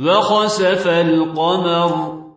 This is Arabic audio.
وخسف القمر.